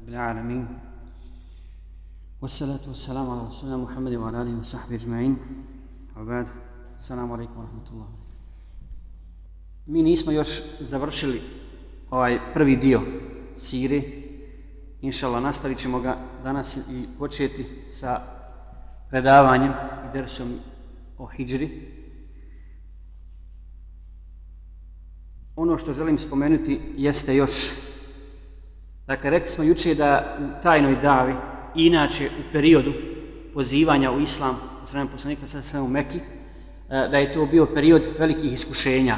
رب العالمين والصلاة والسلام على رسولنا محمد وعلى آله وصحبه أجمعين وبعد السلام عليكم ورحمة الله Mi nismo još završili ovaj prvi dio sire. Inšala, nastavit ćemo ga danas i početi sa predavanjem i dersom o hijđri. Ono što želim spomenuti jeste još Dakle, rekli smo juče da u tajnoj davi, inače u periodu pozivanja u islam, u strane poslanika, sad sam u Meki, e, da je to bio period velikih iskušenja.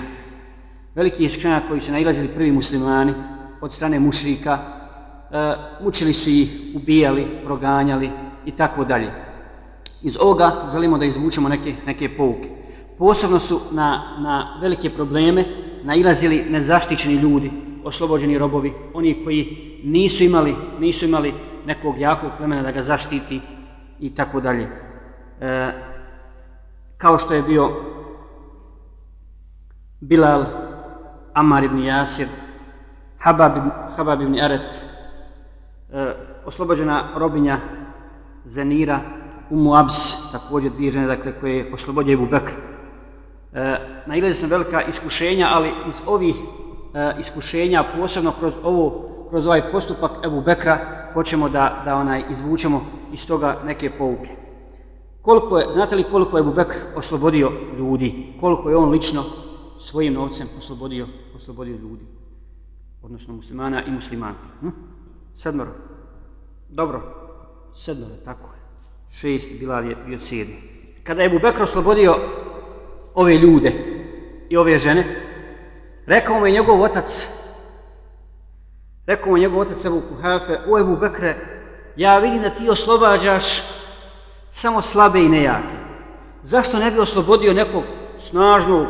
Velikih iskušenja koji su nailazili prvi muslimani od strane mušrika, e, mučili su ih, ubijali, proganjali i tako dalje. Iz ovoga želimo da izvučemo neke, neke pouke. Posebno su na, na velike probleme nailazili nezaštićeni ljudi, oslobođeni robovi, oni koji nisu imali, nisu imali nekog jakog plemena da ga zaštiti i tako dalje. E, kao što je bio Bilal, Amar ibn Jasir, Habab, Habab ibn Aret, e, oslobođena robinja Zenira, Umu Abs, također dvije žene, dakle, koje je oslobodio Ebu Bekr. E, Nailazi sam velika iskušenja, ali iz ovih e, iskušenja, posebno kroz ovo kroz ovaj postupak Ebu Bekra hoćemo da, da onaj izvučemo iz toga neke pouke. Koliko je, znate li koliko je Ebu Bekr oslobodio ljudi? Koliko je on lično svojim novcem oslobodio, oslobodio ljudi? Odnosno muslimana i muslimanke. Hm? Sedmoro. Dobro. Sedmoro, tako je. Šest, Bilal je bio sedmi. Kada je Ebu Bekr oslobodio ove ljude i ove žene, rekao mu je njegov otac, Rekao mu njegov otac Ebu Kuhafe, o Ebu Bekre, ja vidim da ti oslobađaš samo slabe i nejake. Zašto ne bi oslobodio nekog snažnog,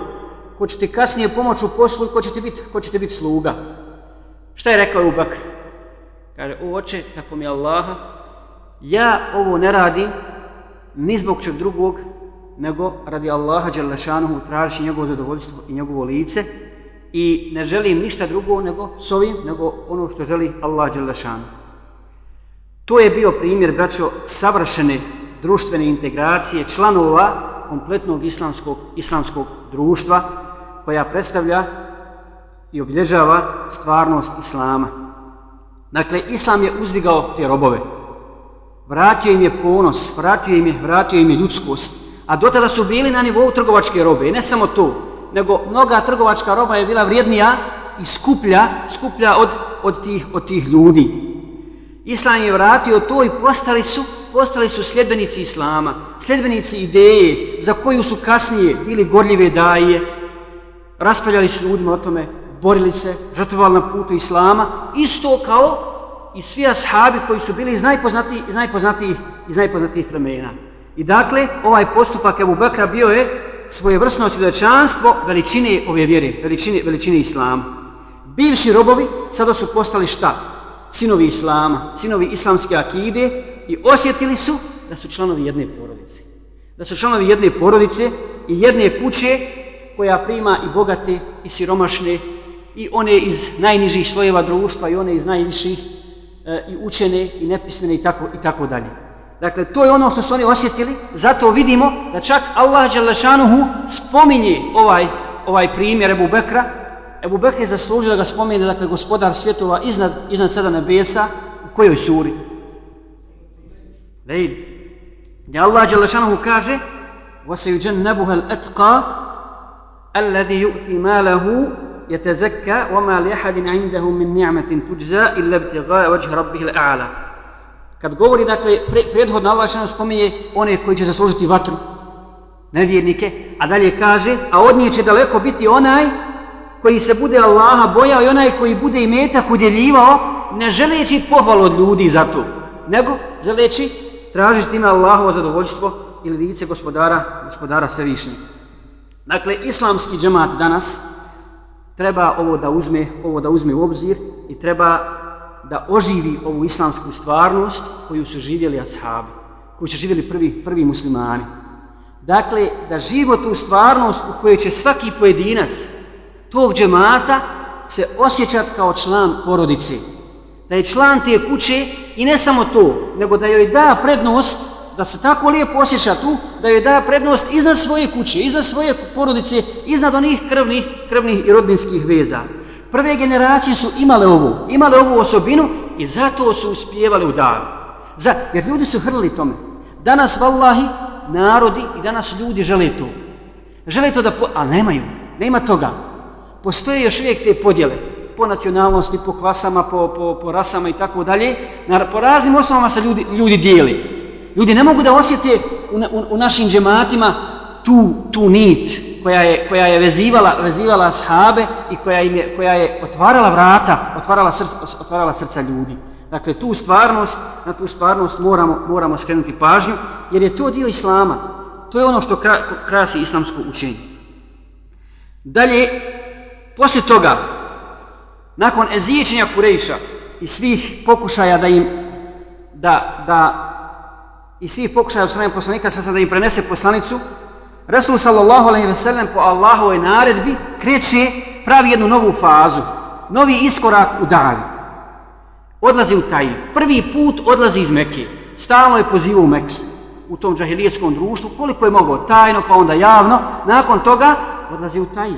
ko će ti kasnije pomoći u poslu ko će ti biti, ko će ti biti sluga? Šta je rekao Ebu Bekre? Kaže, o oče, tako mi Allaha, ja ovo ne radim ni zbog čeg drugog, nego radi Allaha Đalešanuhu tražići njegovo zadovoljstvo i njegovo lice, i ne želim ništa drugo nego s ovim, nego ono što želi Allah Đelešanu. To je bio primjer, braćo, savršene društvene integracije članova kompletnog islamskog, islamskog društva koja predstavlja i obilježava stvarnost Islama. Dakle, Islam je uzdigao te robove. Vratio im je ponos, vratio im je, vratio im je ljudskost. A dotada su bili na nivou trgovačke robe. I ne samo to, nego mnoga trgovačka roba je bila vrijednija i skuplja, skuplja od, od, tih, od tih ljudi. Islam je vratio to i postali su, postali su sljedbenici Islama, sljedbenici ideje za koju su kasnije bili gorljive daje, raspravljali su ljudima o tome, borili se, žrtvovali na putu Islama, isto kao i svi ashabi koji su bili iz najpoznatijih, iz najpoznatijih, iz najpoznatijih plemena. I dakle, ovaj postupak Ebu Bekra bio je svojevrsno svjedočanstvo veličine ove vjere, veličine, veličine Islama. Bivši robovi sada su postali šta? Sinovi Islama, sinovi islamske akide i osjetili su da su članovi jedne porodice. Da su članovi jedne porodice i jedne kuće koja prima i bogate i siromašne i one iz najnižih slojeva društva i one iz najviših e, i učene i nepismene i tako, i tako dalje. Dakle, to je ono što su oni osjetili, zato vidimo da čak Allah Đalešanuhu spominje ovaj, ovaj primjer Ebu Bekra. Ebu Bekr je zaslužio da ga spominje, dakle, gospodar svjetova iznad, iznad sada nebesa, u kojoj suri? Lejl. Gdje Allah Đalešanuhu kaže وَسَيُجَنَّبُهَ الْأَتْقَى الَّذِي يُؤْتِ مَالَهُ يَتَزَكَّى وَمَا لِيَحَدٍ عِنْدَهُ مِنْ نِعْمَةٍ تُجْزَى إِلَّا ابْتِغَاءَ وَجْهَ رَبِّهِ الْأَعْلَى Kad govori, dakle, pre, prethodno Allah spominje one koji će zaslužiti vatru, nevjernike, a dalje kaže, a od nje će daleko biti onaj koji se bude Allaha bojao i onaj koji bude i metak udjeljivao, ne želeći pohvalu od ljudi za to, nego želeći tražiti ime Allahovo zadovoljstvo ili lice gospodara, gospodara svevišnjeg. Dakle, islamski džemat danas treba ovo da uzme, ovo da uzme u obzir i treba da oživi ovu islamsku stvarnost koju su živjeli ashabi, koju su živjeli prvi, prvi muslimani. Dakle, da živo tu stvarnost u kojoj će svaki pojedinac tog džemata se osjećat kao član porodice. da je član te kuće i ne samo to, nego da joj da prednost, da se tako lijepo osjeća tu, da joj da prednost iznad svoje kuće, iznad svoje porodice, iznad onih krvnih, krvnih i rodbinskih veza. Prve generacije su imale ovu, imale ovu osobinu i zato su uspjevali u davu. Za, jer ljudi su hrlili tome. Danas, vallahi, narodi i danas ljudi žele to. Žele to da, po, a nemaju, nema toga. Postoje još uvijek te podjele po nacionalnosti, po klasama, po, po, po rasama i tako dalje. Na, po raznim osnovama se ljudi, ljudi dijeli. Ljudi ne mogu da osjete u, u, u našim džematima tu, tu nit koja je, koja je vezivala, vezivala sahabe i koja, im je, koja je otvarala vrata, otvarala srca, otvarala srca ljudi. Dakle, tu stvarnost, na tu stvarnost moramo, moramo skrenuti pažnju, jer je to dio Islama. To je ono što kra, krasi islamsko učenje. Dalje, poslije toga, nakon eziječenja Kurejša i svih pokušaja da im, da, da, i svih pokušaja od strane poslanika, sad da im prenese poslanicu, Resul sallallahu alaihi ve sellem po Allahovoj naredbi kreće, pravi jednu novu fazu, novi iskorak u davi. Odlazi u taj prvi put odlazi iz Mekke. Stalno je poziva u Mekke u tom džahilijetskom društvu koliko je mogao tajno pa onda javno. Nakon toga odlazi u taj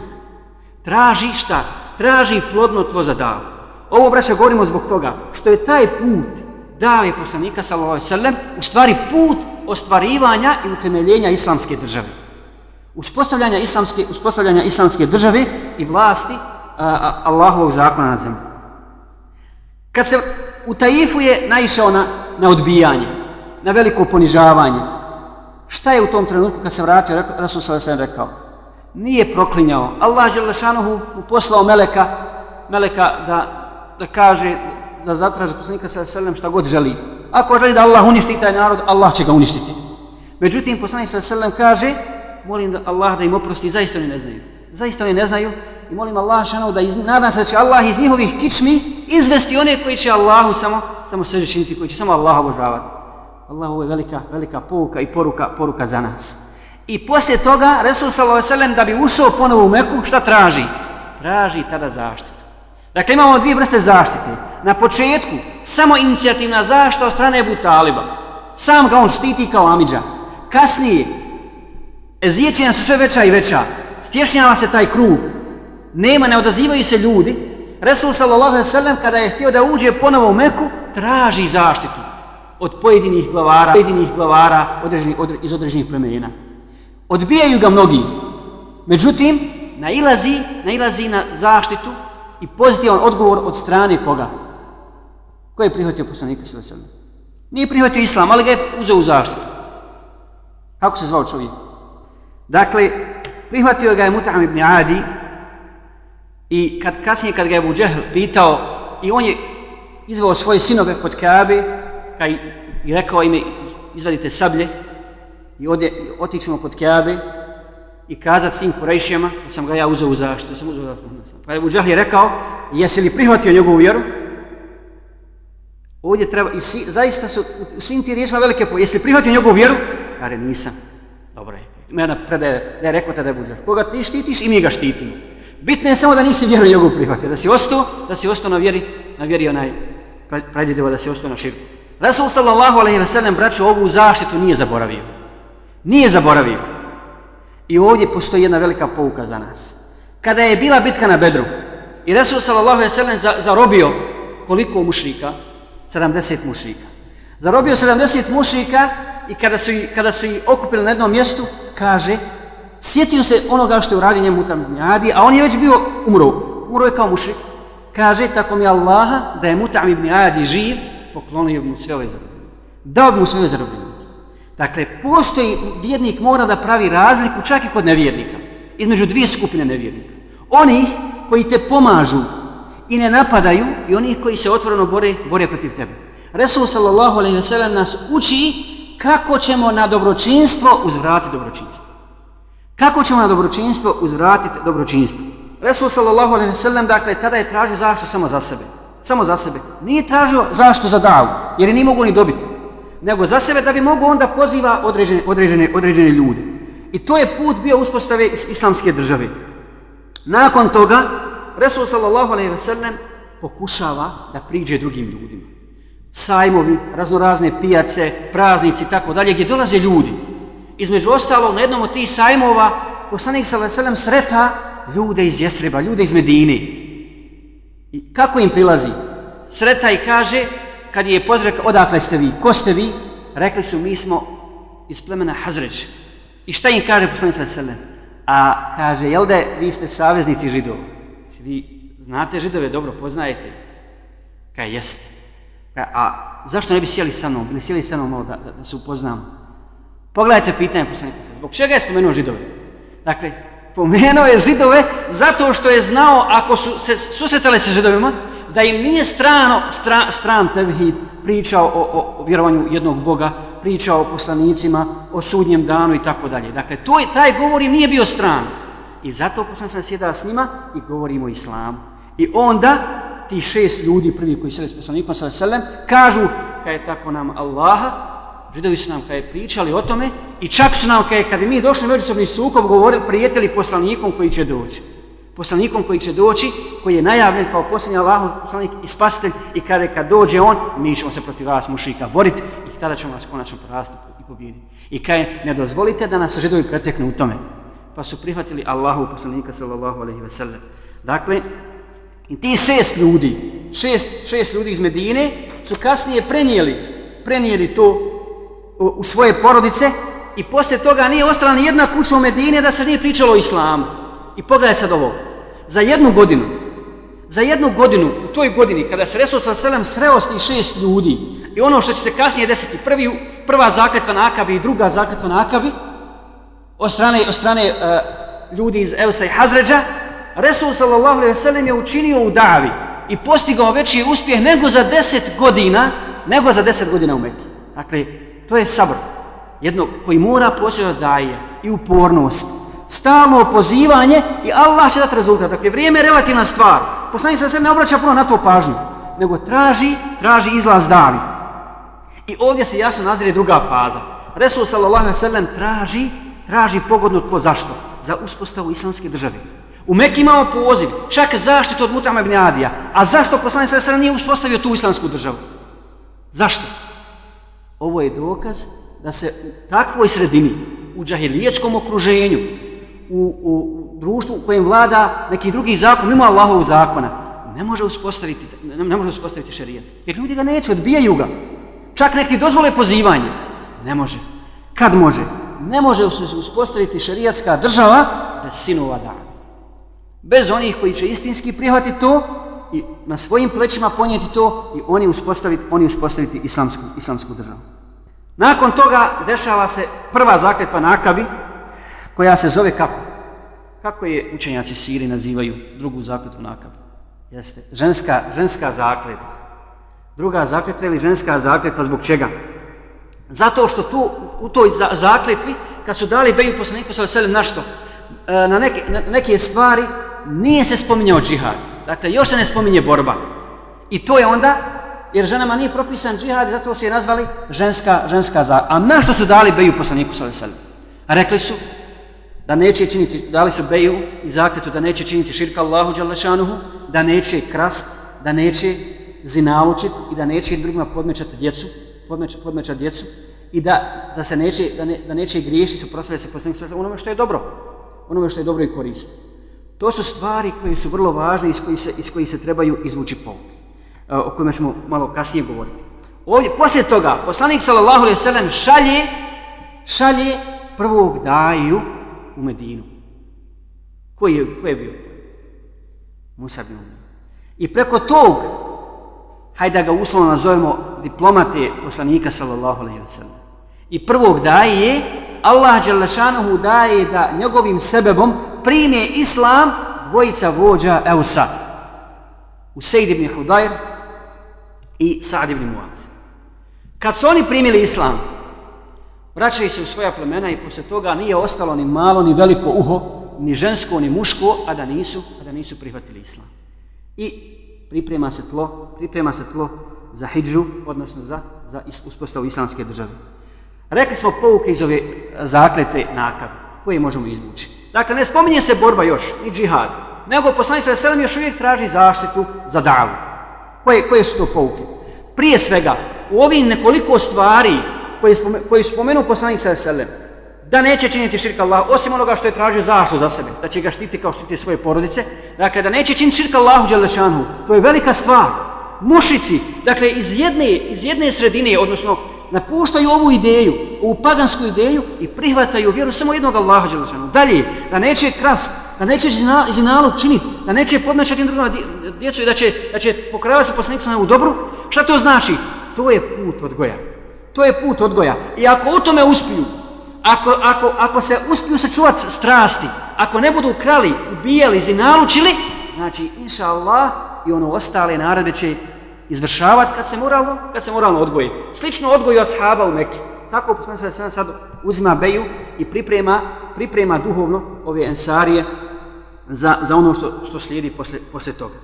traži šta? Traži plodno tlo za davu. Ovo braća govorimo zbog toga što je taj put dave poslanika sallallahu alejhi ve sellem u stvari put ostvarivanja i utemeljenja islamske države uspostavljanja islamske uspostavljanja islamske države i vlasti a, a, Allahovog zakona na zemlji Kad se u Taifu je naišao na, na odbijanje, na veliko ponižavanje, šta je u tom trenutku kad se vratio, rekao, Rasul Sala sam rekao, nije proklinjao. Allah Đelešanuhu mu poslao Meleka, Meleka da, da kaže, da zatraže poslanika Sala Salam šta god želi. Ako želi da Allah uništi taj narod, Allah će ga uništiti. Međutim, poslanik Sala Salam kaže, molim da Allah da im oprosti, zaista oni ne znaju. Zaista oni ne znaju i molim Allah šanu da iz, nadam se da će Allah iz njihovih kičmi izvesti one koji će Allahu samo samo sve činiti, koji će samo Allaha obožavati. Allah ovo je velika, velika pouka i poruka, poruka za nas. I poslije toga, Resul s.a.v. da bi ušao ponovo u Meku, šta traži? Traži tada zaštitu. Dakle, imamo dvije vrste zaštite. Na početku, samo inicijativna zaštita od strane Ebu Taliba. Sam ga on štiti kao Amidža. Kasnije, Ezijećenja su sve veća i veća. Stješnjava se taj krug. Nema, ne odazivaju se ljudi. Resul sallallahu alaihi sallam kada je htio da uđe ponovo u Meku, traži zaštitu od pojedinih glavara, pojedinih glavara određeni, odre, iz određenih plemena. Odbijaju ga mnogi. Međutim, nailazi, nailazi na zaštitu i pozitivan odgovor od strane koga? Ko je prihvatio poslanika sallallahu alaihi sallam? Nije prihvatio islam, ali ga je uzeo u zaštitu. Kako se zvao čovjek? Dakle, prihvatio ga je Mut'am ibn Adi, I kad kasnije kad ga je Abu Džehl pitao i on je izvao svoje sinove kod Kabe kaj, i rekao im izvadite sablje i ode, otičemo kod Kabe i kazat s tim Kurejšijama da sam ga ja uzeo u zaštitu. Da sam uzeo u zaštitu. Pa je Abu Džehl je rekao jesi li prihvatio njegovu vjeru? Ovdje treba, i si, zaista su u svim ti riječima velike po, jesi li prihvatio njegovu vjeru? Kare, nisam imena. Mena predaje, da je rekao tada je Abu Koga ti štitiš i mi ga štitimo. Bitno je samo da nisi vjeru njegovu prihvatio, da si ostao, da si ostao na vjeri, na vjeri onaj pradjedeva, da si ostao na širku. Rasul sallallahu alaihi ve sellem, braću, ovu zaštitu nije zaboravio. Nije zaboravio. I ovdje postoji jedna velika pouka za nas. Kada je bila bitka na Bedru i Rasul sallallahu alaihi ve sellem zarobio koliko mušrika? 70 mušrika. Zarobio 70 mušrika i kada su, kada su ih okupili na jednom mjestu, kaže, sjetio se onoga što je uradio njemu Mutam Adi, a on je već bio umro. Umro je kao mušik. Kaže, tako mi Allaha, da je Mutam ibn Adi živ, poklonio mu sve ove zarobljene. Dao bi mu sve ove zarobljene. Dakle, postoji, vjernik mora da pravi razliku čak i kod nevjernika. Između dvije skupine nevjernika. Oni koji te pomažu i ne napadaju i oni koji se otvoreno bore, bore protiv tebe. Resul sallallahu alaihi ve sellem nas uči kako ćemo na dobročinstvo uzvratiti dobročinstvo. Kako ćemo na dobročinstvo uzvratiti dobročinstvo? Resul sallallahu alaihi wa sallam, dakle, tada je tražio zašto samo za sebe. Samo za sebe. Nije tražio zašto za davu, jer je nije mogu ni dobiti. Nego za sebe da bi mogu onda poziva određene, određene, određene ljude. I to je put bio uspostave islamske države. Nakon toga, Resul sallallahu alaihi wa sallam pokušava da priđe drugim ljudima. Sajmovi, raznorazne pijace, praznici i tako dalje, gdje dolaze ljudi. Između ostalo, na jednom od tih sajmova, poslanik sa veselem sreta ljude iz Jesreba, ljude iz Medine. I kako im prilazi? Sreta i kaže, kad je pozdrav, odakle ste vi, ko ste vi? Rekli su, mi smo iz plemena Hazreć. I šta im kaže poslanik sa veselem? A kaže, jel da vi ste saveznici židova? Vi znate židove, dobro poznajete. Kaj jeste. E, a zašto ne bi sjeli sa mnom? Ne sjeli sa mnom malo da, da, da se upoznamo. Pogledajte pitanje poslanika. Zbog čega je spomenuo židove? Dakle, spomenuo je židove zato što je znao, ako su se susretali sa židovima, da im nije strano, stra, stran tevhid pričao o, o, o vjerovanju jednog Boga, pričao o poslanicima, o sudnjem danu i tako dalje. Dakle, to, taj govor im nije bio stran. I zato poslan sam sjedao s njima i govorimo o islamu. I onda ti šest ljudi prvi koji sredi s poslanikom sa selem, kažu kaj je tako nam Allaha, židovi su nam kaj je pričali o tome i čak su nam kaj je kad bi mi došli međusobni sukob govorili, prijeteli poslanikom koji će doći. Poslanikom koji će doći, koji je najavljen kao posljednji Allahov poslanik i spasitelj i kada kad dođe on, mi ćemo se protiv vas mušika boriti i tada ćemo vas konačno porasti i pobijediti. I kaj ne dozvolite da nas židovi preteknu u tome. Pa su prihvatili Allahu poslanika sallallahu alaihi ve sellem. Dakle, I ti šest ljudi, šest, šest ljudi iz Medine, su kasnije prenijeli, prenijeli to u, u svoje porodice i poslije toga nije ostala ni jedna kuća u Medine da se nije pričalo o islamu. I pogledaj sad ovo, za jednu godinu, za jednu godinu, u toj godini, kada se Resul sa selem sreo s šest ljudi i ono što će se kasnije desiti, prvi, prva zakletva na Akabi i druga zakletva na Akabi, od strane, od strane uh, ljudi iz Eusa i Hazređa, Resul sallallahu alejhi ve sellem je učinio u davi i postigao veći uspjeh nego za 10 godina, nego za 10 godina u Mekki. Dakle, to je sabr. Jedno koji mora posjedati daje i upornost. Stalno pozivanje i Allah će dati rezultat. Dakle, vrijeme je relativna stvar. Poslanik se ne obraća puno na to pažnju, nego traži, traži izlaz davi. I ovdje se jasno nazire druga faza. Resul sallallahu alejhi ve sellem traži, traži pogodnu tko zašto? Za uspostavu islamske države. U Mekke imamo poziv, čak zaštitu od Mutama ibn Adija. A zašto poslanik sa sada nije uspostavio tu islamsku državu? Zašto? Ovo je dokaz da se u takvoj sredini, u džahilijetskom okruženju, u, u društvu u kojem vlada neki drugi zakon, mimo Allahovog zakona, ne može uspostaviti, ne, ne može uspostaviti šerijat. Jer ljudi ga neće, odbijaju ga. Čak neki dozvole pozivanje. Ne može. Kad može? Ne može uspostaviti šerijatska država bez sinova dana bez onih koji će istinski prihvatiti to i na svojim plećima ponijeti to i oni uspostaviti, oni uspostaviti islamsku, islamsku državu. Nakon toga dešava se prva zakletva na Akabi, koja se zove kako? Kako je učenjaci Siri nazivaju drugu zakletvu na Akabi? Jeste, ženska, ženska zakletva. Druga zakletva ili ženska zakletva zbog čega? Zato što tu, u toj zakletvi, kad su dali Beju poslaniku sa veselim na što? E, na neke, na neke stvari nije se spominjao džihad. Dakle, još se ne spominje borba. I to je onda, jer ženama nije propisan džihad, zato se je nazvali ženska, ženska za... A na što su dali beju poslaniku sa veselim? Rekli su da neće činiti, dali su beju i zakretu da neće činiti širka Allahu Đalešanuhu, da neće krast, da neće zinalučit i da neće drugima podmećati djecu, podmećati, podmećati djecu i da, da se neće, da, ne, da neće griješiti, suprotstavljati se poslaniku sa onome što je dobro, onome što je dobro i korisno. To su stvari koje su vrlo važne iz kojih se, iz kojih se trebaju izvući pouke, e, o kojima ćemo malo kasnije govoriti. Ovdje, poslije toga, poslanik sallallahu alaihi sallam šalje, šalje prvog daju u Medinu. Koji je, koji je bio? Musa bin Umar. I preko tog, hajde da ga uslovno nazovemo diplomate poslanika sallallahu alaihi sallam. I prvog daje, Allah Đalešanohu daje da njegovim sebebom prime islam dvojica vođa Eusa. Usejd ibn Hudajr i Sa'd ibn Muaz. Kad su oni primili islam, vraćaju se u svoja plemena i posle toga nije ostalo ni malo, ni veliko uho, ni žensko, ni muško, a da nisu, a da nisu prihvatili islam. I priprema se tlo, priprema se tlo za hidžu, odnosno za, za uspostavu islamske države. Rekli smo pouke iz ove e, zakletve nakabe, koje možemo izvući. Dakle, ne spominje se borba još, ni džihad, nego poslanik sa veselom još uvijek traži zaštitu za davu. Koje, koje su to pouke? Prije svega, u ovim nekoliko stvari koje, spome, koje spomenu poslanik sa veselom, da neće činiti širka Allah, osim onoga što je tražio zaštu za sebe, da će ga štiti kao štiti svoje porodice, dakle, da neće činiti širka Allahu Đelešanu, to je velika stvar. Mušici, dakle, iz jedne, iz jedne sredine, odnosno, napuštaju ovu ideju, ovu pagansku ideju i prihvataju vjeru samo jednog Allaha Đelešanu. Dalje, da neće krast, da neće zinalu činiti, da neće podnačati drugima djecu da će, da će pokravati se poslanicom u dobru, šta to znači? To je put odgoja. To je put odgoja. I ako u tome uspiju, ako, ako, ako se uspiju sačuvati strasti, ako ne budu krali, ubijali, zinalučili, znači, inša Allah, i ono ostale naredbe će izvršavati kad se moralno, kad se moralno odgoji. Slično odgoju ashaba u Mekke. Tako poslanik se sad, sad uzima beju i priprema, priprema duhovno ove ensarije za, za ono što, što slijedi posle, posle toga.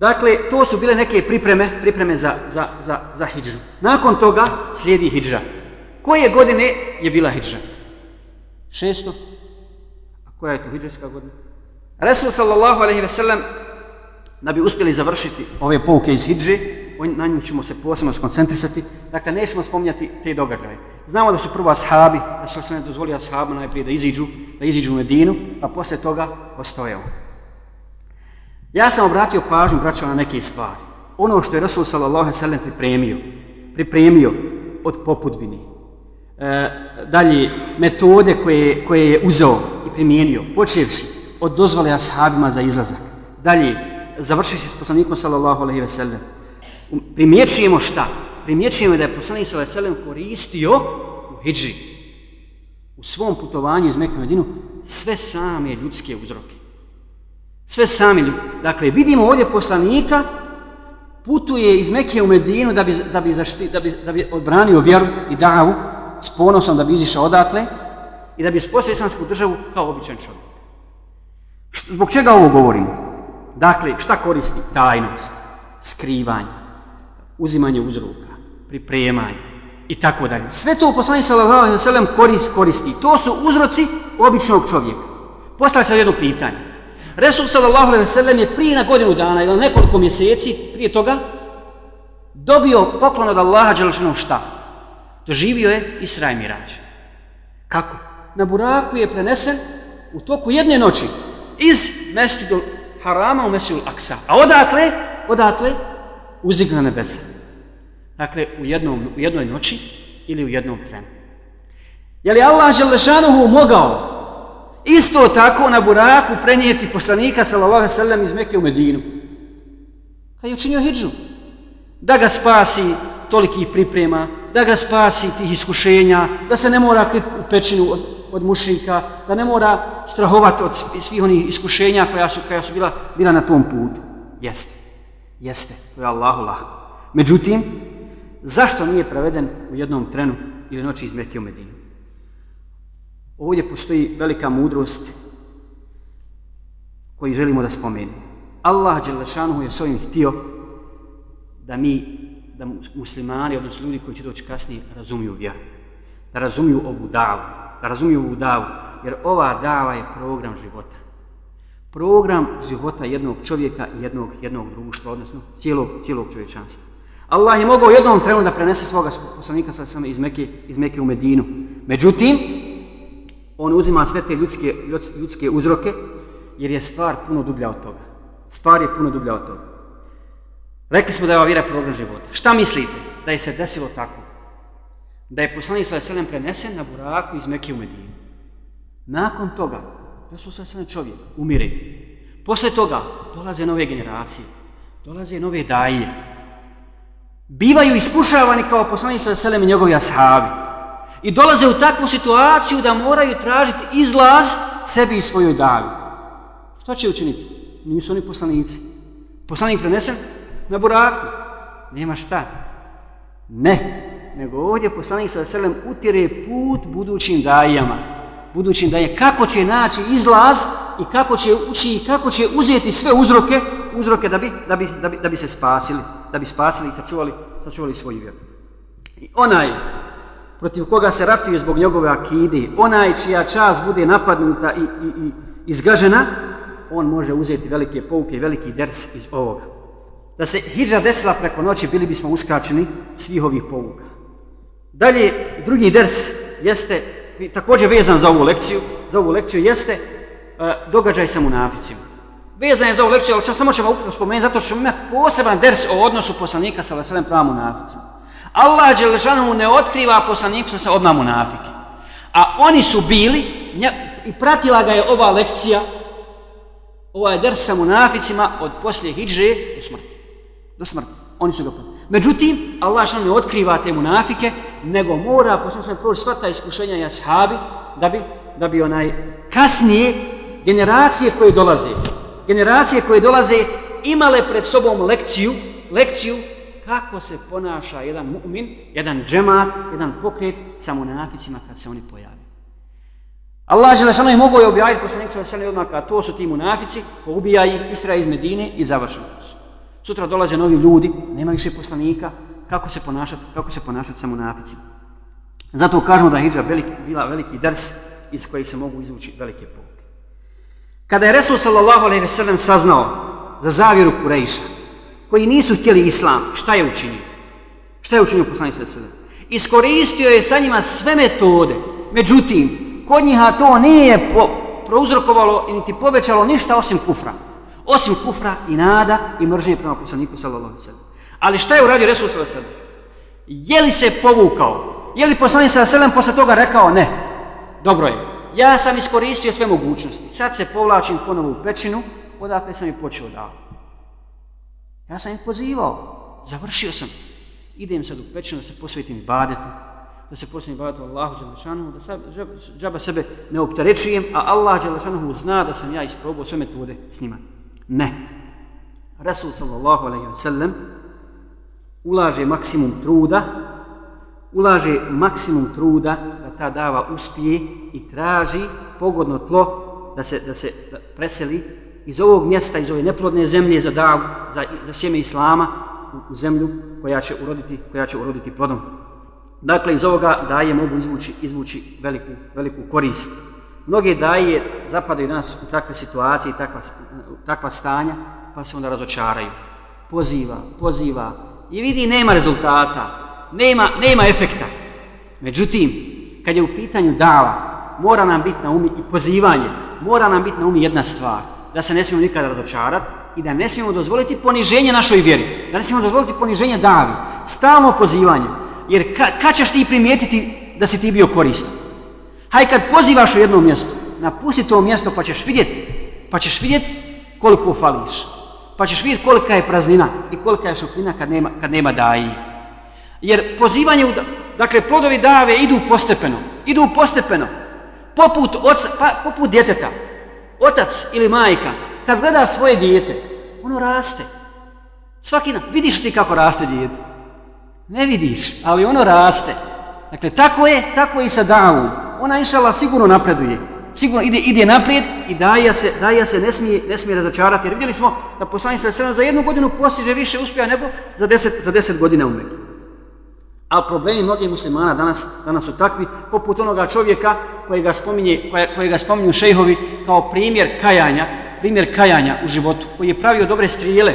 Dakle, to su bile neke pripreme, pripreme za, za, za, za hijđu. Nakon toga slijedi hijđa. Koje godine je bila hijđa? Šesto. A koja je to hijđarska godina? Resul sallallahu alaihi ve sellem da bi uspjeli završiti ove pouke iz Hidži, na njih ćemo se posebno skoncentrisati, dakle nećemo spominjati te događaje. Znamo da su prvo ashabi, da su se ne dozvolio ashabima najprije da iziđu, da iziđu u Medinu, a poslije toga postojao. Ja sam obratio pažnju, braćo, na neke stvari. Ono što je Rasul sallallahu sallam pripremio, pripremio od poputbini, e, dalje metode koje, koje je uzeo i primijenio, počevši od dozvole ashabima za izlazak, dalje završi se s poslanikom sallallahu alaihi ve sellem. Primjećujemo šta? Primjećujemo da je poslanik sallallahu alaihi ve sellem koristio u hijđi, u svom putovanju iz Mekke Medinu, sve same ljudske uzroke. Sve sami ljudske. Dakle, vidimo ovdje poslanika putuje iz Mekke u Medinu da bi, da bi, zašti, da bi, da bi odbranio vjeru i davu s ponosom da bi izišao odatle i da bi sposao islamsku državu kao običan čovjek. Zbog čega ovo govorimo? Dakle, šta koristi? Tajnost, skrivanje, uzimanje uzroka, pripremanje i tako dalje. Sve to u poslani sallallahu alaihi wa sallam korist, koristi. To su uzroci običnog čovjeka. Postavlja se jedno pitanje. Resul sallallahu alaihi wa sallam je prije na godinu dana ili nekoliko mjeseci prije toga dobio poklon od Allaha Đelešanu šta? Doživio je Isra i Mirađ. Kako? Na buraku je prenesen u toku jedne noći iz mestidu harama u Mesiju Aksa. A odatle, odatle, uzdigna na nebesa. Dakle, u, jednom, u jednoj noći ili u jednom trenu. Je li Allah Želešanuhu mogao isto tako na buraku prenijeti poslanika sallallahu sallam iz Mekke u Medinu? Kad je učinio hijđu. Da ga spasi tolikih priprema, da ga spasi tih iskušenja, da se ne mora kriti u pećinu od, od mušrika, da ne mora strahovati od svih onih iskušenja koja su, koja su bila, bila na tom putu. Jeste. Jeste. To je Allahu lahko. Međutim, zašto nije preveden u jednom trenu ili noći iz Mekke u Medinu? Ovdje postoji velika mudrost koji želimo da spomenemo. Allah Đelešanuhu je s ovim htio da mi, da muslimani, odnosno ljudi koji će doći kasnije, razumiju vjeru. Da razumiju ovu davu da razumiju ovu davu, jer ova dava je program života. Program života jednog čovjeka i jednog, jednog društva, odnosno cijelog, cijelog čovječanstva. Allah je mogao jednom trenu da prenese svoga poslanika sa sam iz Mekke, iz Mekke u Medinu. Međutim, on uzima sve te ljudske, ljudske uzroke, jer je stvar puno dublja od toga. Stvar je puno dublja od toga. Rekli smo da je ova vjera program života. Šta mislite da je se desilo tako? Da je poslanik sa selem prenesen na buraku iz Mekke u Medinu. Nakon toga, Resul sa selem čovjek umire. Posle toga dolaze nove generacije, dolaze nove daje. Bivaju iskušavani kao poslanik sa selem i njegovi ashabi. I dolaze u takvu situaciju da moraju tražiti izlaz sebi i svojoj davi. Šta će učiniti? Nisu oni poslanici. Poslanik prenesen na buraku. Nema šta. Ne nego ovdje poslanik sa selem utire put budućim dajama. Budućim daje kako će naći izlaz i kako će ući i kako će uzeti sve uzroke, uzroke da bi, da bi, da bi, da bi se spasili, da bi spasili i sačuvali, sačuvali svoju vjeru. I onaj protiv koga se ratuje zbog njegove akide, onaj čija čas bude napadnuta i, i, i izgažena, on može uzeti velike pouke i veliki ders iz ovoga. da se hijđa desila preko noći, bili bismo uskraćeni svih ovih pouka. Dalje, drugi ders jeste, također vezan za ovu lekciju, za ovu lekciju jeste uh, događaj sa munaficima. Vezan je za ovu lekciju, ali samo ćemo ukratko spomenuti, zato što ima poseban ders o odnosu poslanika sa veselem prema munaficima. Allah Đelešanu ne otkriva poslaniku sa odmah munafike. A oni su bili, i pratila ga je ova lekcija, ovaj ders sa munaficima od poslije hijdže do smrti. Do smrti. Oni su ga pratili. Međutim, Allah što ne otkriva te munafike, nego mora, poslije sam proći sva ta iskušenja i ashabi, da bi, da bi onaj kasnije generacije koje dolaze, generacije koje dolaze imale pred sobom lekciju, lekciju kako se ponaša jedan mu'min, jedan džemat, jedan pokret sa munaficima kad se oni pojave. Allah je lešano i mogo je objaviti poslanik sa sene odmah kad to su ti munafici, pa poubija ih Isra iz Medine i završeno su. Sutra dolaze novi ljudi, nema više poslanika, kako se ponašati, kako se ponašati sa munaficima. Zato kažemo da je hijab bila veliki drs iz kojih se mogu izvući velike pouke. Kada je Resul sallallahu alejhi ve sellem saznao za zavjeru Kurejša, koji nisu htjeli islam, šta je učinio? Šta je učinio poslanik sallallahu alejhi ve sellem? Iskoristio je sa njima sve metode, međutim, kod njiha to nije po, prouzrokovalo niti povećalo ništa osim kufra. Osim kufra i nada i mržnje prema poslaniku sallallahu alejhi ve sellem. Ali šta je uradio Resul sallallahu alaihi? Je li se povukao? Je li poslanik sallallahu alaihi posle toga rekao ne? Dobro je. Ja sam iskoristio sve mogućnosti. Sad se povlačim ponovo u pećinu, odakle sam i počeo da. Ja sam ih pozivao. Završio sam. Idem sad u pećinu da se posvetim ibadetu, da se posljednji bavati Allahu Đelešanu, da sad, džaba sebe ne optarećujem, a Allah Đelešanu zna da sam ja isprobao sve metode s njima. Ne. Rasul sallallahu alaihi wa sallam ulaže maksimum truda, ulaže maksimum truda da ta dava uspije i traži pogodno tlo da se, da se da preseli iz ovog mjesta, iz ove neplodne zemlje za davu, za, za sjeme Islama u, u zemlju koja će uroditi, koja će uroditi plodom. Dakle, iz ovoga daje mogu izvući, izvući veliku, veliku korist. Mnoge daje zapadaju nas u takve situacije, takva, takva stanja, pa se onda razočaraju. Poziva, poziva i vidi nema rezultata, nema, nema efekta. Međutim, kad je u pitanju dava, mora nam biti na umi i pozivanje, mora nam biti na umi jedna stvar, da se ne smijemo nikada razočarati i da ne smijemo dozvoliti poniženje našoj vjeri, da ne smijemo dozvoliti poniženje davi, stalno pozivanje, Jer ka, kad ćeš ti primijetiti da si ti bio koristan? Haj kad pozivaš u jedno mjesto, napusti to mjesto pa ćeš vidjeti, pa ćeš vidjeti koliko fališ. Pa ćeš vidjeti kolika je praznina i kolika je šupljina kad nema, kad nema daji. Jer pozivanje, u, dakle, plodovi dave idu postepeno, idu postepeno, poput, oca, pa, poput djeteta. Otac ili majka, kad gleda svoje dijete, ono raste. Svaki dan, vidiš ti kako raste dijete? Ne vidiš, ali ono raste. Dakle, tako je, tako je i sa davom. Ona inšala sigurno napreduje. Sigurno ide, ide naprijed i daja se, daja se ne, smije, ne smije razočarati. Jer vidjeli smo da poslanik sa za jednu godinu postiže više uspjeha nego za deset, za deset godina u Meku. Ali problemi mnogih muslimana danas, danas su takvi, poput onoga čovjeka kojega, spominje, koje, kojega spominju šejhovi kao primjer kajanja, primjer kajanja u životu, koji je pravio dobre strijele,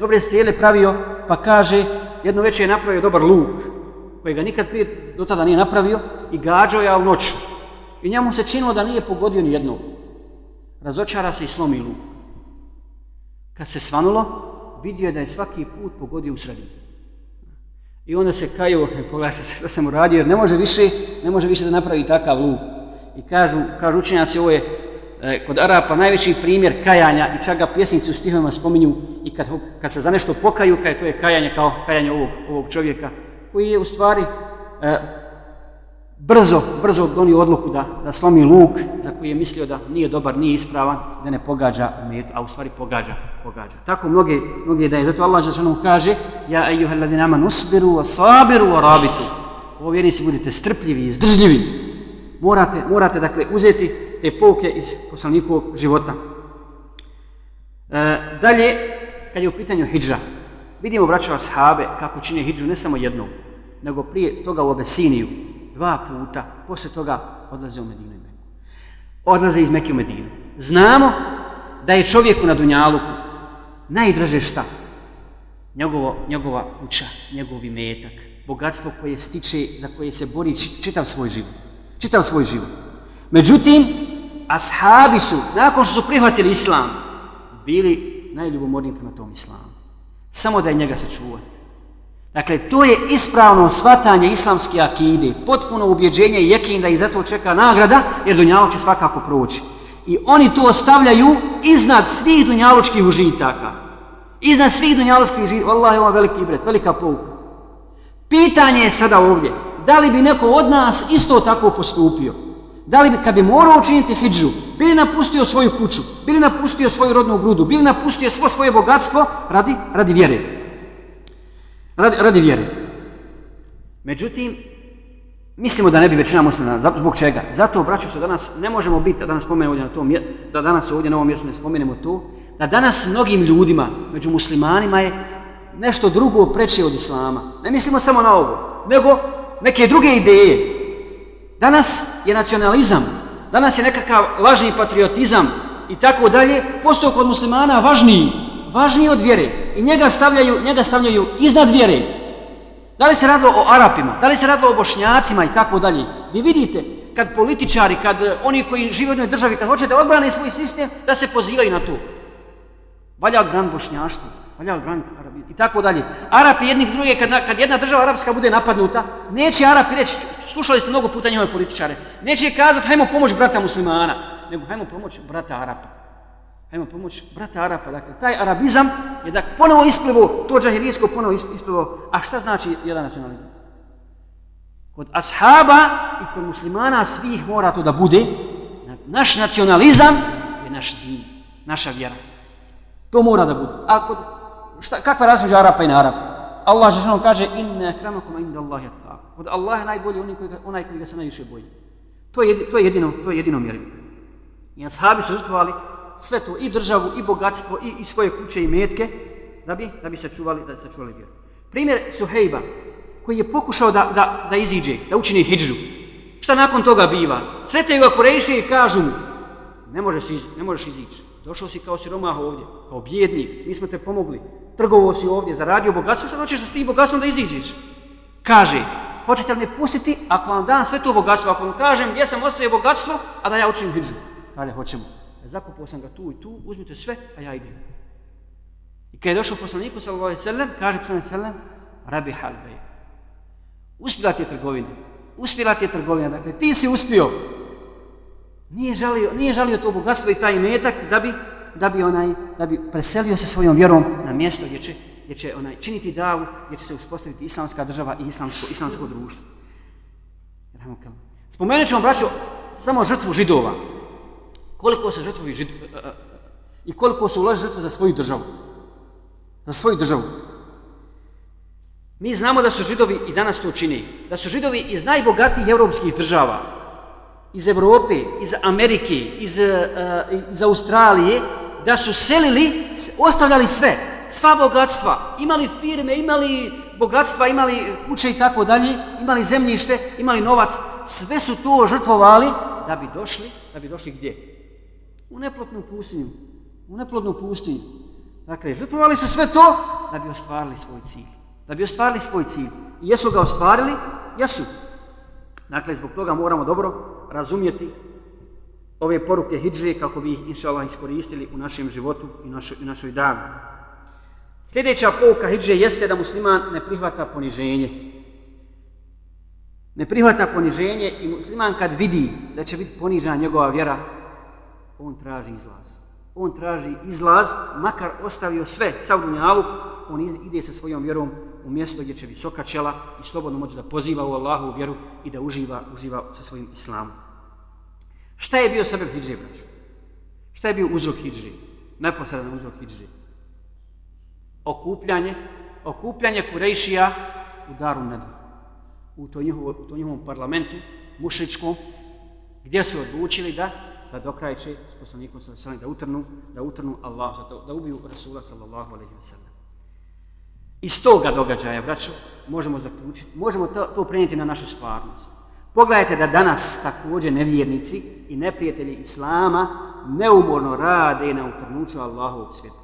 dobre strijele pravio, pa kaže, jedno večer je napravio dobar luk, kojega nikad prije do tada nije napravio, i gađao ja u noću. I njemu se činilo da nije pogodio ni jednog. Razočara se i slomi luk. Kad se svanulo, vidio je da je svaki put pogodio u sredinu. I onda se kaju, pogledajte se što sam uradio, jer ne može više, ne može više da napravi takav luk. I kažu, kažu učenjaci, ovo je e, kod Arapa najveći primjer kajanja i čak ga pjesnici u stihovima spominju i kad, kad se za nešto pokaju, kad to je kajanje kao kajanje ovog, ovog čovjeka koji je u stvari e, brzo, brzo donio odluku da, da slomi luk za koji je mislio da nije dobar, nije ispravan, da ne pogađa metu, a u stvari pogađa, pogađa. Tako mnoge, mnoge da je, zato Allah Žešanu kaže Ja ejuha ladinama nusbiru, sabiru, rabitu. Ovo vjernici budete strpljivi, izdržljivi. Morate, morate dakle uzeti te pouke iz poslanikovog života. E, dalje, kad je u pitanju hijđa, vidimo braćo ashabe kako čine hijđu ne samo jednom, nego prije toga u Abesiniju, dva puta, posle toga odlaze u Medinu i Meku. Odlaze iz Mekke u Medinu. Znamo da je čovjeku na Dunjaluku najdraže šta? njegovo, njegova kuća, njegov imetak, bogatstvo koje stiče, za koje se bori čitav svoj život. Čitav svoj život. Međutim, ashabi su, nakon što su prihvatili islam, bili najljubomorniji prema tom islamu. Samo da je njega sačuvati. Dakle, to je ispravno shvatanje islamske akide, potpuno ubjeđenje i jekin da ih zato čeka nagrada, jer dunjalo će svakako proći. I oni to ostavljaju iznad svih dunjaločkih užitaka. Iznad svih dunjaločkih užitaka. Allah je ovo veliki bret, velika pouka. Pitanje je sada ovdje, da li bi neko od nas isto tako postupio? Da li bi, kad bi morao učiniti hijđu, bili napustio svoju kuću, bili napustio svoju rodnu grudu, bili napustio svo svoje bogatstvo radi, radi vjere? Radi, radi vjere. Međutim, mislimo da ne bi većina muslima, zbog čega? Zato, braću, što danas ne možemo biti, da danas spomenemo ovdje na tom, da danas ovdje na ovom mjestu ne spomenemo to, da danas mnogim ljudima, među muslimanima je nešto drugo preče od islama. Ne mislimo samo na ovo, nego neke druge ideje. Danas je nacionalizam, danas je nekakav lažni patriotizam i tako dalje, postao kod muslimana važniji, važniji od vjere. I njega stavljaju, njega stavljaju iznad vjere. Da li se radilo o Arapima, da li se radilo o Bošnjacima i tako dalje. Vi vidite, kad političari, kad eh, oni koji žive u jednoj državi, kad hoćete odbrane svoj sistem, da se pozivaju na to. Valja odbran Bošnjaštvo, valja odbran Arabi i tako dalje. Arapi jednih druge, kad, kad jedna država arapska bude napadnuta, neće Arapi reći, slušali ste mnogo puta njove političare, neće kazati, hajmo pomoć brata muslimana, nego hajmo pomoć brata Arapa. Hajmo pomoć brata Arapa. Dakle, taj arabizam je da ponovo isplivo, to džahirijsko ponovo isplivo. A šta znači jedan nacionalizam? Kod ashaba i kod muslimana svih mora to da bude. Naš nacionalizam je naš din, naša vjera. To mora da bude. A kod, šta, kakva razmeđa Arapa i na Arapa? Allah že kaže inna akramakum inda Allah yatqa. Kod Allah je najbolji onaj koji, onaj koji ga se najviše boji. To je, to je jedino, to je jedino mjerilo. I ashabi su žrtvovali sve to, i državu, i bogatstvo, i, i svoje kuće i metke, da bi, da bi sačuvali, da sačuvali vjeru. Primjer Suhejba, koji je pokušao da, da, da iziđe, da učini hijđu. Šta nakon toga biva? Srete ga Kurejše i kažu mu, ne možeš, iz, ne možeš izići. Došao si kao siromah ovdje, kao bjednik, mi smo te pomogli. Trgovao si ovdje, zaradio bogatstvo, sad hoćeš sa tim bogatstvom da iziđeš. Kaže, hoćete li me pustiti ako vam dam sve to bogatstvo, ako vam kažem gdje sam ostavio bogatstvo, a da ja učinim hijđu. Kaže, hoćemo zakupao sam ga tu i tu, uzmite sve, a ja idem. I kada je došao poslaniku, sallallahu alaihi sallam, kaže poslanik sallam, rabi halbej. Uspjela ti je trgovina. Uspjela ti je trgovina. Dakle, ti si uspio. Nije žalio, nije žalio to bogatstvo i taj metak da bi, da bi, onaj, da bi preselio se svojom vjerom na mjesto gdje će, gdje će onaj, činiti davu, gdje će se uspostaviti islamska država i islamsko, islamsko društvo. Spomenut ćemo, braćo, samo žrtvu židova koliko se žrtvovi žid... E, e, i koliko su ulaži žrtve za svoju državu. Za svoju državu. Mi znamo da su židovi i danas to čini. Da su židovi iz najbogatijih evropskih država, iz Evrope, iz Amerike, iz, uh, iz Australije, da su selili, ostavljali sve, sva bogatstva, imali firme, imali bogatstva, imali kuće i tako dalje, imali zemljište, imali novac, sve su to žrtvovali da bi došli, da bi došli gdje? U neplodnu pustinju. U neplodnu pustinju. Dakle, žrtvovali su sve to da bi ostvarili svoj cilj. Da bi ostvarili svoj cilj. I jesu ga ostvarili? Jesu. Dakle, zbog toga moramo dobro razumjeti ove poruke hijđe kako bi ih, inša Allah, iskoristili u našem životu i našoj, i našoj davi. Sljedeća pouka hijđe jeste da musliman ne prihvata poniženje. Ne prihvata poniženje i musliman kad vidi da će biti ponižena njegova vjera, on traži izlaz. On traži izlaz, makar ostavio sve, sav dunjalu, on ide sa svojom vjerom u mjesto gdje će visoka čela i slobodno moći da poziva u Allahu vjeru i da uživa, uživa sa svojim islamom. Šta je bio sebe hijđe, braću? Šta je bio uzrok hijđe? Neposredan uzrok hijđe. Okupljanje, okupljanje Kurejšija u Daru Nedu. U to, njihovo, u to njihovom parlamentu, mušičkom, gdje su odlučili da da dokrajče s poslanikom sa sallam, da utrnu, da utrnu Allah, da, da ubiju Rasula sallallahu alaihi wa sallam. Iz toga događaja, braćo, možemo zaključiti, možemo to, to prenijeti na našu stvarnost. Pogledajte da danas također nevjernici i neprijatelji Islama neumorno rade na utrnuću Allahovog svijeta.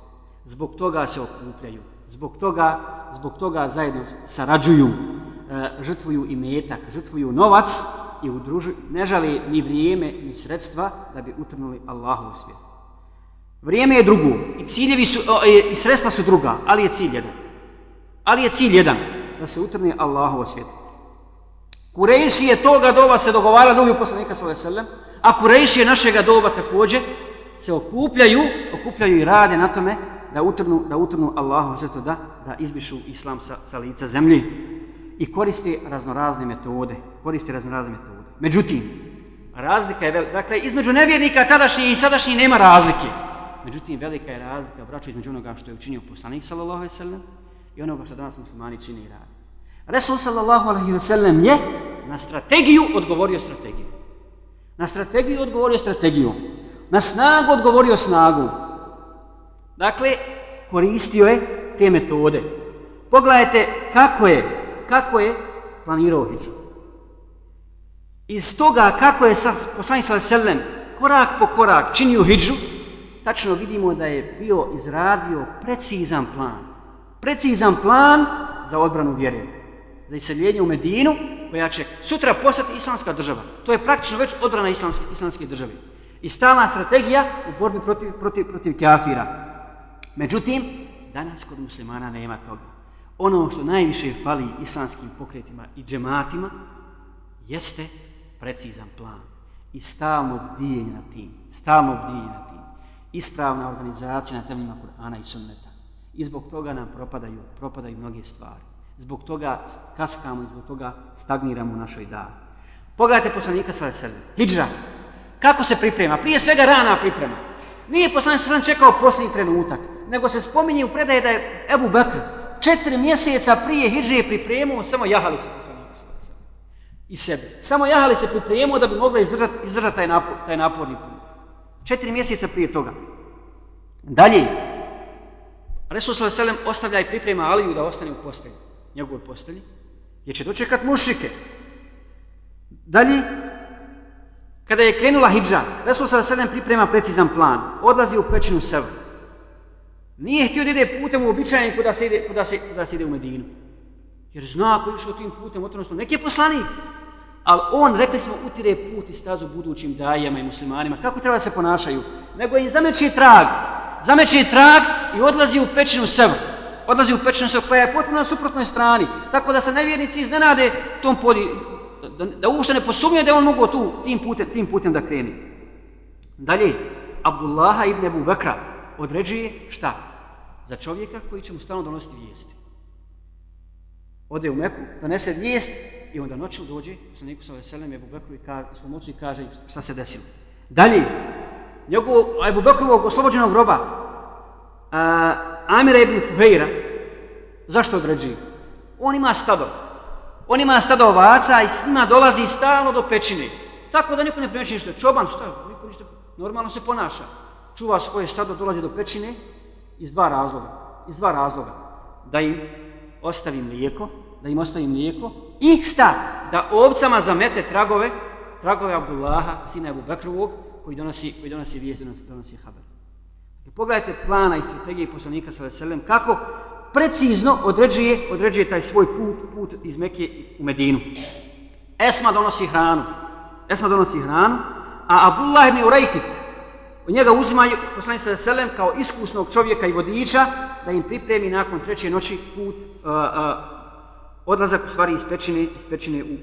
Zbog toga se okupljaju. Zbog toga, zbog toga zajedno sarađuju, e, žrtvuju i metak, žrtvuju novac i udružuju, ne žali ni vrijeme ni sredstva da bi utrnuli Allahu u svijet. Vrijeme je drugo i ciljevi su, o, i sredstva su druga, ali je cilj jedan. Ali je cilj jedan, da se utrni Allahu u svijet. Kurejši je toga doba se dogovara dobi poslanika sallallahu alejhi ve sellem, a Kurejši je našega doba također se okupljaju, okupljaju i rade na tome da utrnu, da utrnu Allahu sve da, da izbišu islam sa, sa lica zemlje i koriste raznorazne metode. Koriste raznorazne metode. Međutim, razlika je velika. Dakle, između nevjernika tadašnji i sadašnji nema razlike. Međutim, velika je razlika, braćo, između onoga što je učinio poslanik, sallallahu alaihi sallam, i onoga što danas muslimani čini i radi. Resul, sallallahu alaihi sallam, je na strategiju odgovorio strategiju. Na strategiju odgovorio strategiju. Na snagu odgovorio snagu. Dakle, koristio je te metode. Pogledajte kako je, kako je planirao hijđu. Iz toga kako je poslanik sa selem korak po korak činio hijđu, tačno vidimo da je bio izradio precizan plan. Precizan plan za odbranu vjere. Za iseljenje u Medinu, koja će sutra postati islamska država. To je praktično već odbrana islamske, islamske države. I stalna strategija u borbi protiv, protiv, protiv kafira. Međutim, danas kod muslimana nema toga. Ono što najviše fali islamskim pokretima i džematima jeste precizan plan i stalno bdijenje na tim. Stalno bdijenje na tim. Ispravna organizacija na temeljima Kur'ana i sunneta. I zbog toga nam propadaju, propadaju mnoge stvari. Zbog toga kaskamo i zbog toga stagniramo u našoj dani. Pogledajte poslanika sa veselim. Hidžra. Kako se priprema? Prije svega rana priprema. Nije poslanik sa čekao posljednji trenutak nego se spominje u predaje da je Ebu Bekr četiri mjeseca prije hiđe pripremio samo jahalice i sebe. Samo jahalice pripremio da bi mogla izdržati, izdržati taj, napor, taj naporni put. Četiri mjeseca prije toga. Dalje, Resul Sala Selem ostavlja i priprema Aliju da ostane u postelji, njegovoj postelji, jer će dočekat mušike. Dalje, kada je krenula hijđa, Resul Sala Selem priprema precizan plan, odlazi u pećinu Sevu. Nije htio da ide putem u kuda se ide, kuda se, kuda se ide u Medinu. Jer zna ako je išao tim putem, odnosno neki je poslanik. Ali on, rekli smo, utire put i stazu budućim dajama i muslimanima. Kako treba se ponašaju? Nego im zameće trag. Zameće trag i odlazi u pećinu sebu. Odlazi u pećinu sebu koja je potpuno na suprotnoj strani. Tako da se nevjernici iznenade tom podi, da, da uopšte ne posumnje da on mogu tu, tim putem, tim putem da kreni. Dalje, Abdullaha ibn Abu Bakra, određuje šta? Za čovjeka koji će mu stalno donositi vijesti. Ode u Meku, donese vijest i onda noću dođe, sa neku sa Veselem, je Bubekru i kaže, svom i kaže šta se desilo. Dalje, njegov, Ebu Bekrovog oslobođenog groba, a, Amira ibn Fuheira, zašto određuje? On ima stado. On ima stado ovaca i s njima dolazi stalno do pećine. Tako da niko ne primjeći ništa. Čoban, šta? Niko ništa. Normalno se ponaša čuva svoje stado, dolazi do pećine iz dva razloga. Iz dva razloga. Da im ostavi mlijeko, da im ostavi mlijeko i šta? Da ovcama zamete tragove, tragove Abdullaha, sina Ebu Bekrovog, koji donosi, koji donosi vijest, donosi, donosi haber. Dakle, pogledajte plana i strategije poslanika sa veselem, kako precizno određuje, određuje taj svoj put, put iz Mekije u Medinu. Esma donosi hranu. Esma donosi hranu, a Abdullah ibn Urejkit, U njega uzimaju poslanik sa selem kao iskusnog čovjeka i vodiča da im pripremi nakon treće noći put a, a, odlazak u stvari iz pećine, iz pećine u,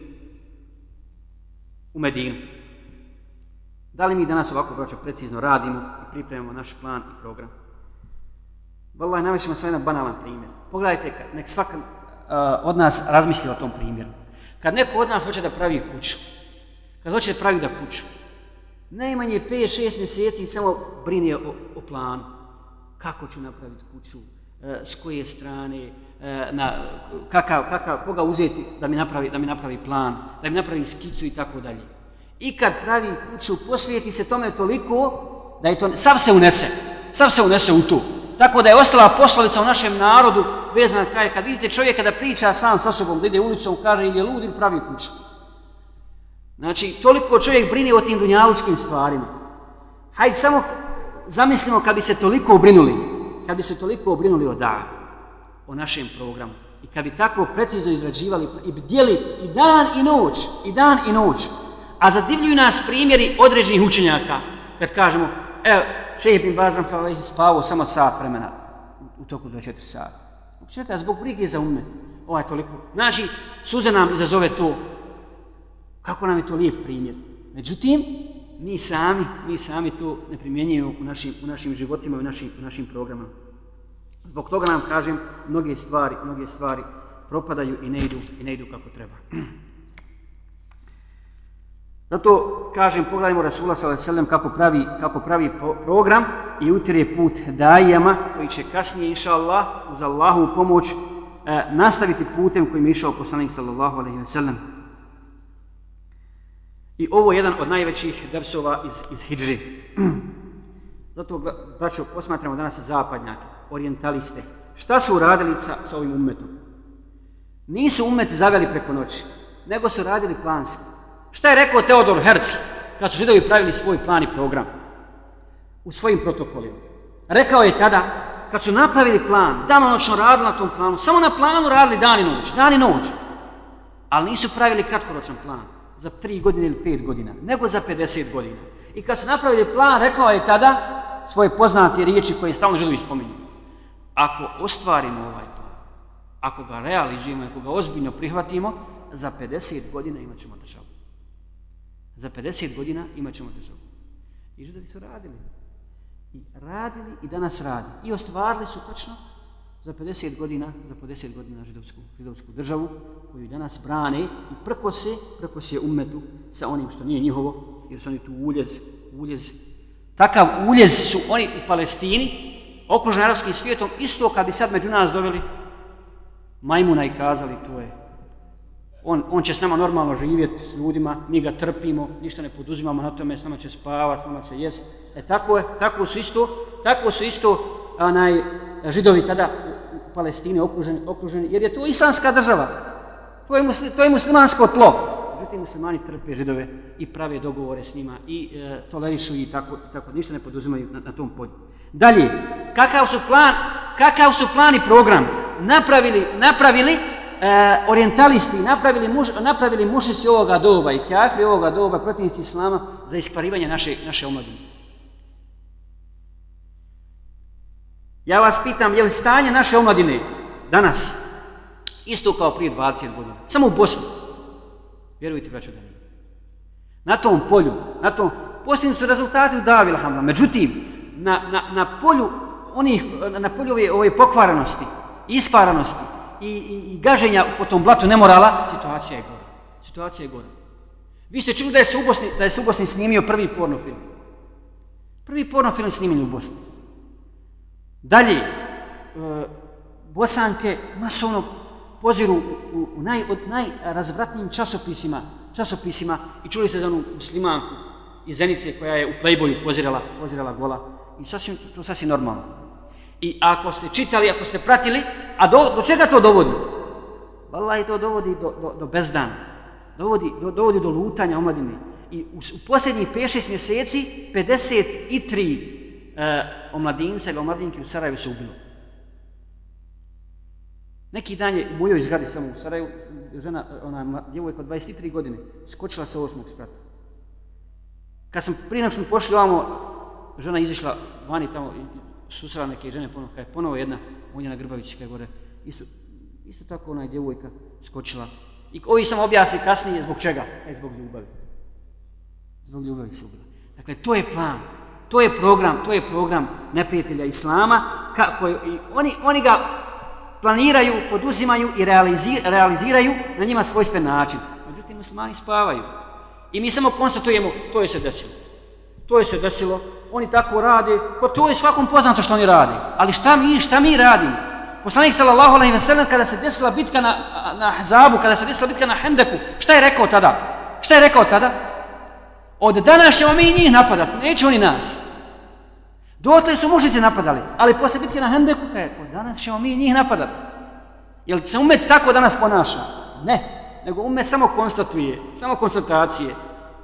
u Medinu. Da li mi danas ovako braćo precizno radimo i pripremamo naš plan i program? Wallahi, navešemo samo jedan banalan primjer. Pogledajte, nek svaka uh, od nas razmisli o tom primjeru. Kad neko od nas hoće da pravi kuću, kad hoće da pravi da kuću, najmanje 5-6 mjeseci samo brine o, o planu. Kako ću napraviti kuću, e, s koje strane, e, na, kakav, kakav, koga uzeti da mi, napravi, da mi napravi plan, da mi napravi skicu i tako dalje. I kad pravi kuću, posvijeti se tome toliko da je to, sav se unese, sav se unese u tu. Tako da je ostala poslovica u našem narodu vezana kraj, kad vidite čovjeka da priča sam sa sobom, da ide ulicom, kaže ili je lud ili pravi kuću. Znači, toliko čovjek brine o tim dunjalučkim stvarima. Hajde samo zamislimo kad bi se toliko obrinuli, kad bi se toliko obrinuli o danu, o našem programu. I kad bi tako precizno izrađivali i bdjeli i dan i noć, i dan i noć, a zadivljuju nas primjeri određenih učenjaka, kad kažemo, evo, Čeh bin Bazram ih spavao samo sat vremena u toku 24 sata. Čeka, zbog brige za umet, ovaj toliko. Znači, suze nam izazove to, kako nam je to lijep primjer. Međutim, mi sami, mi sami to ne primjenjujemo u našim, u našim životima i u našim, u našim programama. Zbog toga nam kažem, mnoge stvari, mnoge stvari propadaju i ne idu, i ne idu kako treba. Zato kažem, pogledajmo Rasula s.a.v. kako pravi, kako pravi program i utire put dajama koji će kasnije, inša Allah, uz Allahu pomoć, e, nastaviti putem kojim je išao poslanik sallallahu alaihi ve sellem. I ovo je jedan od najvećih dersova iz, iz Hidži. Zato, braćo, posmatramo danas zapadnjake, orientaliste. Šta su uradili sa, sa ovim umetom? Nisu umet zaveli preko noći, nego su radili planski. Šta je rekao Teodor Herzl kad su židovi pravili svoj plan i program u svojim protokolima? Rekao je tada, kad su napravili plan, danonočno radili na tom planu, samo na planu radili dan i noć, dan i noć, ali nisu pravili kratkoročan plan za tri godine ili pet godina, nego za 50 godina. I kad su napravili plan, rekao je tada svoje poznate riječi koje stalno želim spominju. Ako ostvarimo ovaj plan, ako ga realizujemo, ako ga ozbiljno prihvatimo, za 50 godina imat ćemo državu. Za 50 godina imat ćemo državu. I židovi su radili. I radili i danas radi. I ostvarili su točno za 50 godina, za 50 godina židovsku, židovsku državu koju danas brane i prko se, prko se umetu sa onim što nije njihovo, jer su oni tu uljez, uljez. Takav uljez su oni u Palestini, okruženi arabskim svijetom, isto kad bi sad među nas doveli majmuna i kazali to je on, on će s nama normalno živjeti s ljudima, mi ga trpimo, ništa ne poduzimamo na tome, s nama će spavati, s nama će jest. E tako je, tako su isto, tako su isto onaj, židovi tada u Palestini okruženi, okruženi, jer je to islamska država. To je, musli, to je muslimansko tlo. Međutim, muslimani trpe židove i prave dogovore s njima i e, tolerišu i tako, tako, ništa ne poduzimaju na, na tom polju. Dalje, kakav su plan, kakav su plan i program napravili, napravili e, orientalisti napravili, muž, napravili mušici ovoga doba i kafri ovoga doba, protivnici islama, za iskvarivanje naše, naše omladine. Ja vas pitam, je li stanje naše omladine danas isto kao prije 20 godina? Samo u Bosni. Vjerujte, braćo, da nije. Na tom polju, na tom, posljednji su rezultati u Davila Hamla. Međutim, na, na, na polju onih, na polju ove, ove pokvarenosti, isparanosti, i, i, i gaženja po tom blatu nemorala, situacija je gora. Situacija je gora. Vi ste čuli da je se u Bosni, da je se u Bosni snimio prvi porno film. Prvi porno film snimljen u Bosni. Dalje, e, Bosanke masovno poziru u, u naj, od najrazvratnijim časopisima, časopisima i čuli ste za onu muslimanku iz Zenice koja je u Playboyu pozirala, pozirala gola. I sasvim, to sasvim normalno. I ako ste čitali, ako ste pratili, a do, do čega to dovodi? Wallahi to dovodi do, do, do bezdana. Dovodi do, dovodi do lutanja omladine. I u, u posljednjih 5-6 mjeseci 53 Eh, e, omladinca ili omladinke u Sarajevu se ubilo. Neki dan je u mojoj zgradi samo u Sarajevu, žena, eh, ona djevojka od 23 godine, skočila sa osmog sprata. Kad sam prije nam smo pošli ovamo, žena izišla vani tamo, susrela neke žene ponovo, kada je ponovo jedna Unjena Grbavić, kada je gore, isto, isto tako ona djevojka skočila. I ovi sam objasni kasnije zbog čega? E, zbog ljubavi. Zbog ljubavi se ubila. Dakle, to je plan, to je program, to je program neprijatelja Islama, kako je, i oni, oni ga planiraju, poduzimaju i realizir, realiziraju na njima svojstven način. Međutim, muslimani spavaju. I mi samo konstatujemo, to je se desilo. To je se desilo, oni tako rade, pa to je svakom poznato što oni rade. Ali šta mi, šta mi radimo? Poslanik sallallahu alejhi ve sellem kada se desila bitka na na Ahzabu, kada se desila bitka na Hendeku, šta je rekao tada? Šta je rekao tada? Od danas ćemo mi njih napadati, neće oni nas. Dotle su mušice napadali, ali posle bitke na Hendeku, e, od danas ćemo mi njih napadati. Jel se umet tako danas ponaša? Ne, nego umet samo konstatuje, samo konstatacije.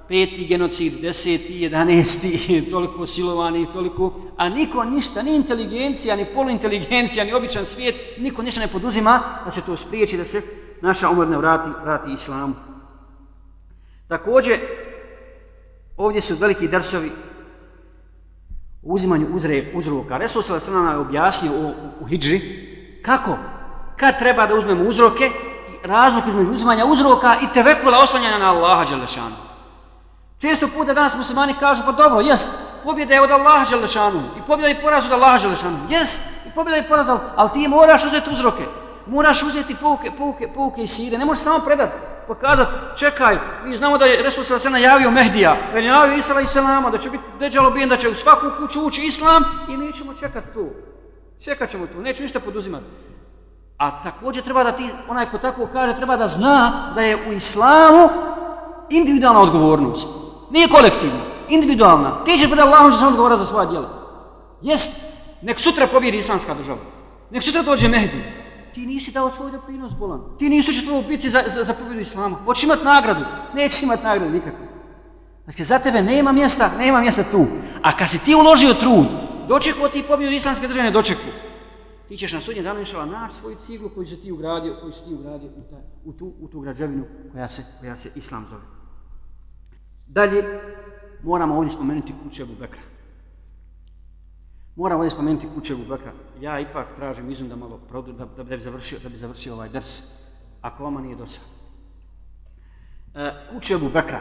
peti genocid, deseti, jedanesti, toliko silovani, toliko, a niko ništa, ni inteligencija, ni poluinteligencija, ni običan svijet, niko ništa ne poduzima da se to spriječi, da se naša umrne vrati, vrati islamu. Također, ovdje su veliki dersovi u uzimanju uzre, uzroka. Resul se sam nam objasnio u, u, u kako, kad treba da uzmemo uzroke, razlog između uzimanja uzroka i tevekula oslanjanja na Allaha Đelešanu. Često puta danas muslimani kažu, pa dobro, jest, pobjeda je od Allaha Đelešanu i pobjeda je poraz od Allaha Đelešanu. Jest, i pobjeda je poraz ali ti moraš uzeti uzroke. Moraš uzeti pouke, pouke, pouke i sire. Ne možeš samo predati, pokazati, čekaj, mi znamo da je Resul se najavio Mehdija, da je najavio Isra i Selama, da će biti deđalo bijen, da će u svaku kuću ući Islam i mi ćemo čekati tu. Čekat ćemo tu, neće ništa poduzimati. A također treba da ti, onaj ko tako kaže, treba da zna da je u islamu individualna odgovornost. Nije kolektivna, individualna. Ti ćeš pred Allahom što sam odgovora za svoja djela. Jest, nek sutra pobjedi islamska država. Nek sutra dođe Mehdi. Ti nisi dao svoj doprinos bolan. Ti nisi učestvovao u bitci za, za, za pobjedu islama. Hoće imat nagradu. Neće imat nagradu nikako. Dakle, znači, za tebe nema mjesta, nema mjesta tu. A kad si ti uložio trud, dočekuo ti pobjedu islamske države, ne dočekuo. ti ćeš na sudnje danu inšala naći svoju ciglu koju se ti ugradio, koju se ti ugradio u, ta, u, tu, u tu građevinu koja se, koja se Islam zove. Dalje, moramo ovdje spomenuti kuće Abu Bekra. Moramo ovdje spomenuti kuće Abu Bekra. Ja ipak tražim izum da malo produ, da, da, bi završio, da bi završio ovaj drs, ako vama nije dosad. E, kuće Abu Bekra.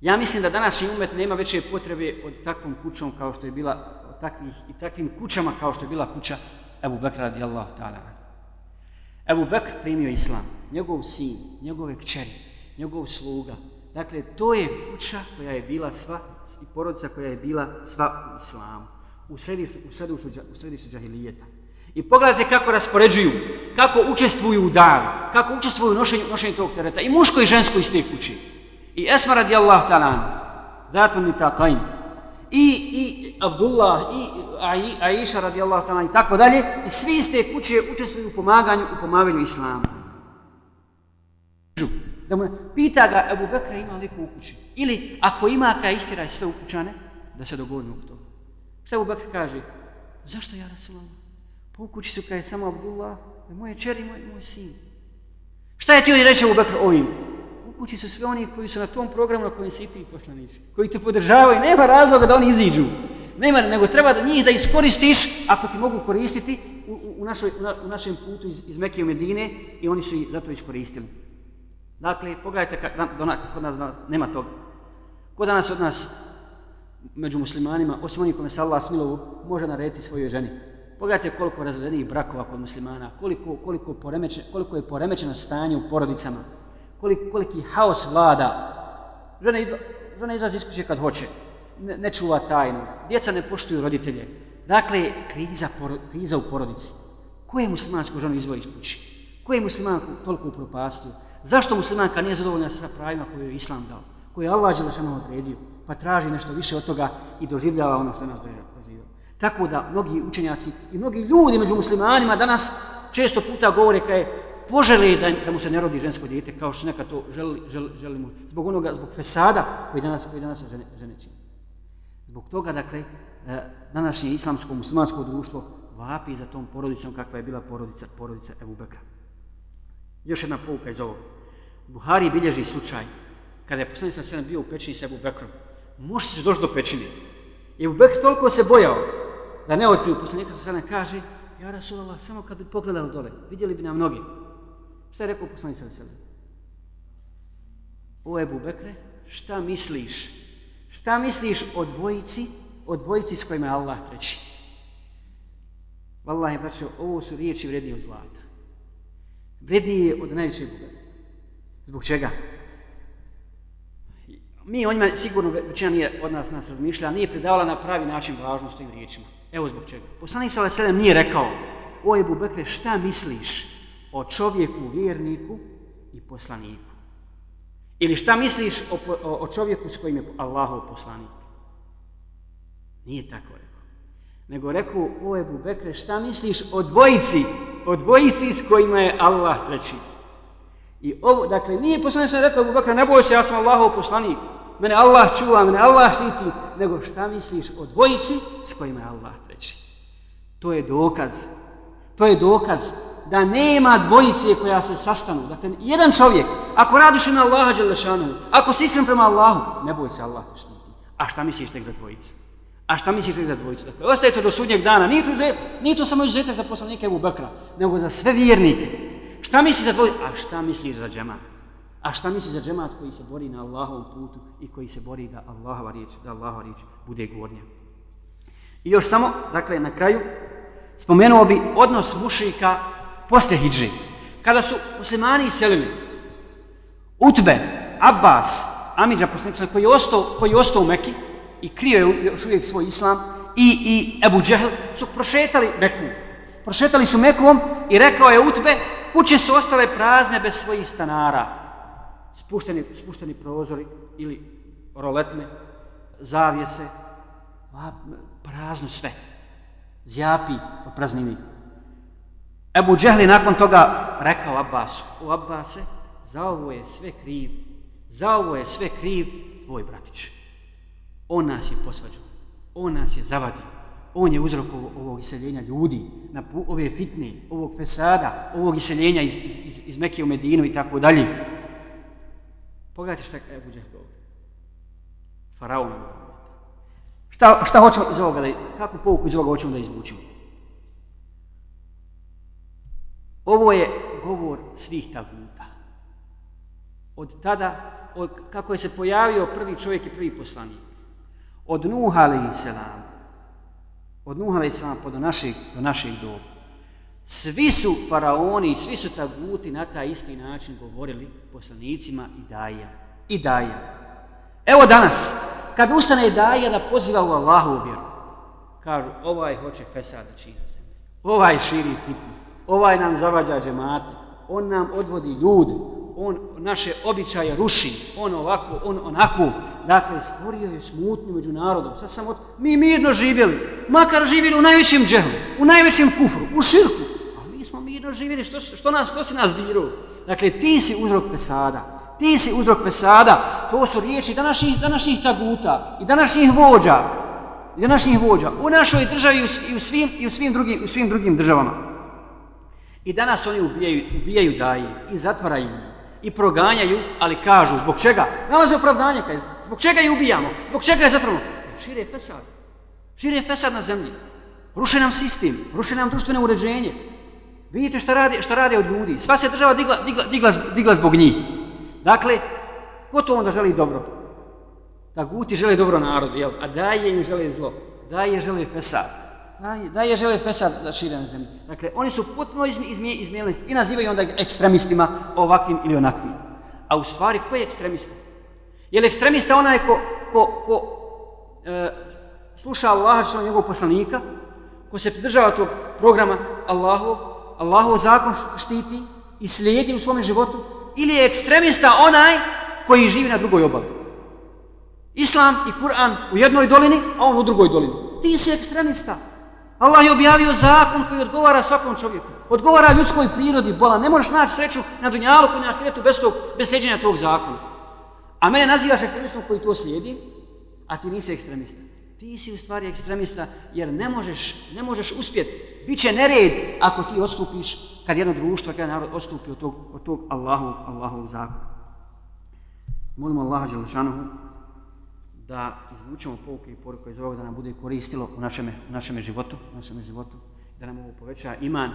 Ja mislim da današnji umet nema veće potrebe od takvom kućom kao što je bila od takvih i takvim kućama kao što je bila kuća Ebu Bekra radijallahu ta'ala. Ebu Bekr primio islam, njegov sin, njegove kćeri, njegov sluga. Dakle, to je kuća koja je bila sva i porodica koja je bila sva u islamu. U središtu, u središtu, u središtu džahilijeta. I pogledajte kako raspoređuju, kako učestvuju u danu, kako učestvuju u nošenju, nošenju tog tereta. I muško i žensko iz te kući. I Esma radijallahu ta'ala, datum ni taqajim, i, i Abdullah, i Aisha radijallahu ta'ala i tako dalje, i svi iz te kuće učestvuju u pomaganju, u pomaganju Islama. Da mu pita ga, Ebu Bekra ima li u kući? Ili, ako ima, kaj istiraj sve ukućane, da se dogovorimo u toga. Šta Abu Bakr kaže? Zašto ja Rasulallah? Po pa u kući su kaj samo Abdullah, moje čeri, moj, moj sin. Šta je ti ovdje reći Abu Bakr ovim? kući su sve oni koji su na tom programu na kojem si ti poslanici, koji te podržavaju, nema razloga da oni iziđu. Nema, nego treba da njih da iskoristiš, ako ti mogu koristiti u, u, u, našoj, na, u našem putu iz, iz Mekije u Medine i oni su i zato iskoristili. Dakle, pogledajte, ka, da, kod nas danas, nema toga. Ko danas od nas, među muslimanima, osim onih kome se Allah smilovu, može narediti svojoj ženi. Pogledajte koliko razvedenih brakova kod muslimana, koliko, koliko, poremeće, koliko je poremećeno stanje u porodicama koliki, koliki haos vlada. Žena, žena izlazi iz kuće kad hoće, ne, ne čuva tajnu, djeca ne poštuju roditelje. Dakle, kriza, poro, kriza u porodici. Ko je muslimansku ženu izvoj iz kuće? Ko je muslimanku toliko upropastio? Zašto muslimanka nije zadovoljna sa pravima koje je Islam dao? Koje je Allah Đelešanu odredio? Pa traži nešto više od toga i doživljava ono što nas doživljava. Tako da mnogi učenjaci i mnogi ljudi među muslimanima danas često puta govore kaj je poželi da, da mu se ne rodi žensko dijete, kao što nekad to želi, želi, želi mu, zbog onoga, zbog fesada koji danas, koji danas žene, žene čini. Zbog toga, dakle, eh, današnje islamsko, muslimansko društvo vapi za tom porodicom kakva je bila porodica, porodica Ebu Bekra. Još jedna pouka iz ovog. Buhari bilježi slučaj kada je poslanik sam bio u pećini sa Ebu Bekrom. Može se doći do pećine. I Ebu Bekr toliko se bojao da ne otkriju poslanika sa sada kaže Ja Rasulallah, samo kad bi pogledali dole, vidjeli bi nam mnogi. Šta je rekao poslanik sa sebe? O Ebu Bekre, šta misliš? Šta misliš o dvojici, o dvojici s kojima je Allah treći? Wallahi, braćo, ovo su riječi vrednije od zlata. Vrednije od najvećeg bogatstva. Zbog čega? Mi o njima sigurno većina nije od nas nas razmišlja, nije predavala na pravi način važnost ovim riječima. Evo zbog čega. Poslanik sa Veselem nije rekao, o Ebu Bekre, šta misliš o čovjeku, vjerniku i poslaniku? Ili šta misliš o, o, o čovjeku s kojim je Allahov poslanik? Nije tako rekao. Nego rekao, o Ebu Bekre, šta misliš o dvojici, o dvojici s kojima je Allah treći? I ovo, dakle, nije poslanik sam rekao Bubakar, ne boj se, ja sam Allahov poslanik. Mene Allah čuva, mene Allah štiti. Nego šta misliš o dvojici s kojima je Allah treći? To je dokaz. To je dokaz da nema dvojice koja se sastanu. Dakle, jedan čovjek, ako radiš na Allaha Đelešanu, ako si iskren prema Allahu, ne boj se Allah te štiti. A šta misliš tek za dvojicu? A šta misliš tek za dvojicu? Dakle, ostaje to do sudnjeg dana. Nije to, nije to samo izuzetak za poslanike Ebu Bekra, nego za sve vjernike. Šta misli za tvoj... A šta misliš za džemat? A šta misli za džemat koji se bori na Allahovom putu i koji se bori da Allahova riječ, da Allahova riječ bude gornja? I još samo, dakle, na kraju, spomenuo bi odnos mušika posle hijđe. Kada su muslimani iselili, Utbe, Abbas, Amidža poslanik koji je ostao, koji je ostao u Meki i krio je još uvijek svoj islam i, i Ebu Džehl su prošetali Meku. Prošetali su Mekom i rekao je Utbe, kuće su ostale prazne bez svojih stanara. Spušteni, spušteni prozori ili roletne, zavijese, prazno sve. Zjapi o praznini. Ebu Džehli nakon toga rekao Abbasu, u Abbase, za ovo je sve kriv, za ovo je sve kriv tvoj bratić. On nas je posvađao, on nas je zavadio, on je uzrok ovog iseljenja ljudi, na ove fitne, ovog fesada, ovog iseljenja iz, iz, iz, iz Mekije u Medinu i tako dalje. Pogledajte šta je Ebu Džehli ovdje. Faraon. Šta, šta hoćemo iz ovoga, da, kakvu pouku iz ovoga hoćemo da izvučimo? Ovo je govor svih taguta. Od tada, od, kako je se pojavio prvi čovjek i prvi poslanik, od Nuha alaihi selam, od Nuh alaih pa do našeg, do našeg doba, svi su faraoni, svi su taguti na taj isti način govorili poslanicima i daja. I daja. Evo danas, kad ustane daja da poziva u Allahu vjeru, kažu, ovaj hoće fesad da čini zemlje, ovaj širi fitnu, ovaj nam zavađa džemate, on nam odvodi ljude, on naše običaje ruši, on ovako, on onako. Dakle, stvorio je smutnju među narodom. Sad sam od... Mi mirno živjeli, makar živjeli u najvećem džehlu, u najvećem kufru, u širku. A mi smo mirno živjeli, što, što, nas, što si nas diru? Dakle, ti si uzrok pesada. Ti si uzrok pesada. To su riječi današnjih, današnjih taguta i današnjih vođa. I današnjih vođa. U našoj državi i u svim, i u svim, drugim, u svim drugim državama. I danas oni ubijaju, ubijaju daje i zatvaraju i proganjaju, ali kažu zbog čega? Nalaze opravdanje, kaj, zbog čega je ubijamo? Zbog čega je zatrano? Šire fesad. Šire fesad na zemlji. Ruše nam sistem, ruše nam društvene uređenje. Vidite šta radi, šta radi od ljudi. Sva se država digla, digla, digla, digla zbog njih. Dakle, ko to onda želi dobro? Da guti žele dobro narodu, jel? a daje im žele zlo. Daje žele fesad da je žele fesad da šire na zemlji. Dakle, oni su potpuno izmijenili i nazivaju onda ekstremistima ovakvim ili onakvim. A u stvari, ko je ekstremista? Je li ekstremista onaj ko, ko, ko e, sluša Allaha što njegovog poslanika, ko se pridržava tog programa Allahu, Allahu zakon štiti i slijedi u svom životu, ili je ekstremista onaj koji živi na drugoj obali? Islam i Kur'an u jednoj dolini, a on u drugoj dolini. Ti si ekstremista. Allah je objavio zakon koji odgovara svakom čovjeku. Odgovara ljudskoj prirodi, bola. Ne možeš naći sreću na dunjalu koji na ahiretu bez, tog, bez sljeđenja tog zakona. A mene nazivaš ekstremistom koji to slijedi, a ti nisi ekstremista. Ti si u stvari ekstremista jer ne možeš, ne možeš uspjeti. Biće nered ako ti odstupiš kad jedno društvo, kad narod odstupi od tog, od tog Allahovog, Allahu zakona. Molimo Allaha Đelešanohu da izvučemo pouke i poruke iz ovoga da nam bude koristilo u našem, u našem životu, u našem životu, da nam ovo poveća iman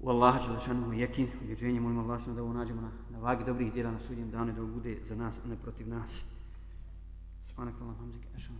u Allaha Đelešanu i jekin, ubjeđenje, molimo Allah da ovo nađemo na, na vagi dobrih djela na sudnjem danu da bude za nas, a ne protiv nas. Subhanak Allah, hamdik, ešana,